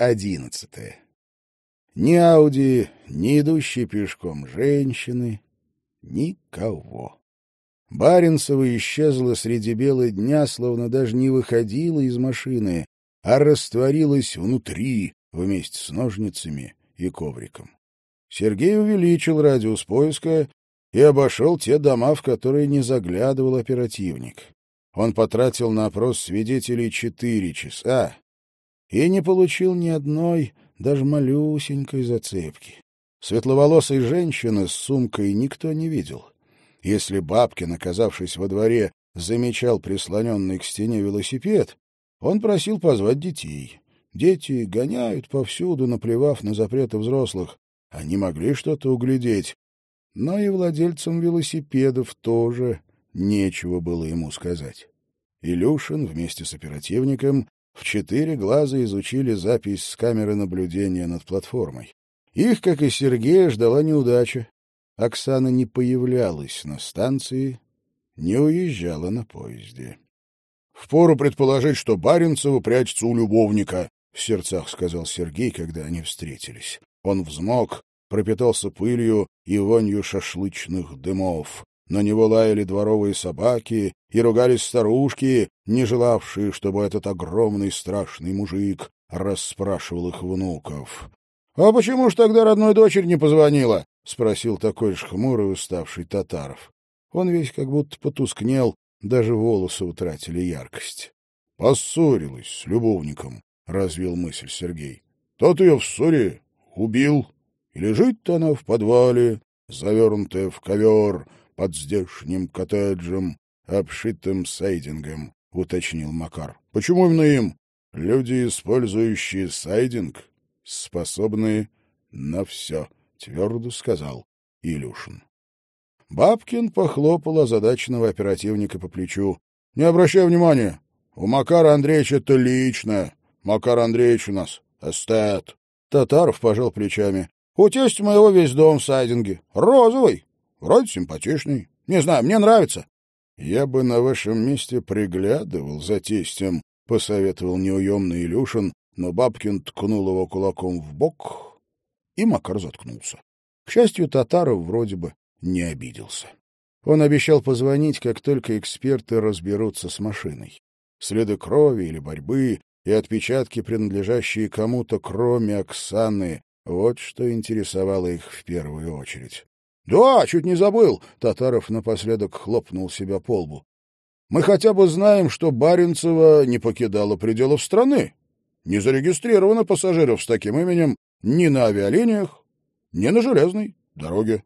Одиннадцатое. Ни Ауди, ни идущие пешком женщины, никого. Баренцева исчезла среди бела дня, словно даже не выходила из машины, а растворилась внутри вместе с ножницами и ковриком. Сергей увеличил радиус поиска и обошел те дома, в которые не заглядывал оперативник. Он потратил на опрос свидетелей четыре часа и не получил ни одной, даже малюсенькой зацепки. Светловолосой женщины с сумкой никто не видел. Если Бабкин, оказавшись во дворе, замечал прислоненный к стене велосипед, он просил позвать детей. Дети гоняют повсюду, наплевав на запреты взрослых. Они могли что-то углядеть. Но и владельцам велосипедов тоже нечего было ему сказать. Илюшин вместе с оперативником в четыре глаза изучили запись с камеры наблюдения над платформой. Их, как и Сергея, ждала неудача. Оксана не появлялась на станции, не уезжала на поезде. — Впору предположить, что Баренцева прячется у любовника, — в сердцах сказал Сергей, когда они встретились. Он взмок, пропитался пылью и вонью шашлычных дымов. На него лаяли дворовые собаки и ругались старушки, не желавшие, чтобы этот огромный страшный мужик расспрашивал их внуков. — А почему ж тогда родной дочери не позвонила? — спросил такой же хмурый уставший Татаров. Он весь как будто потускнел, даже волосы утратили яркость. — Поссорилась с любовником, — развил мысль Сергей. — Тот ее в ссоре убил, и лежит она в подвале, завернутая в ковер под здешним коттеджем, обшитым сайдингом, — уточнил Макар. — Почему именно им? Люди, использующие сайдинг, способны на все. — твердо сказал Илюшин. Бабкин похлопал озадаченного оперативника по плечу. — Не обращай внимания. У Макара Андреевича это лично. Макар Андреевич у нас эстет. Татаров пожал плечами. — У тестя моего весь дом в сайдинге. Розовый. Вроде симпатичный. Не знаю, мне нравится. — Я бы на вашем месте приглядывал за тестем, — посоветовал неуемный Илюшин, но Бабкин ткнул его кулаком в бок и Макар заткнулся. К счастью, Татаров вроде бы не обиделся. Он обещал позвонить, как только эксперты разберутся с машиной. Следы крови или борьбы и отпечатки, принадлежащие кому-то, кроме Оксаны, вот что интересовало их в первую очередь. — Да, чуть не забыл! — Татаров напоследок хлопнул себя по лбу. — Мы хотя бы знаем, что Баренцева не покидала пределов страны. Не зарегистрировано пассажиров с таким именем ни на авиалиниях, ни на железной дороге.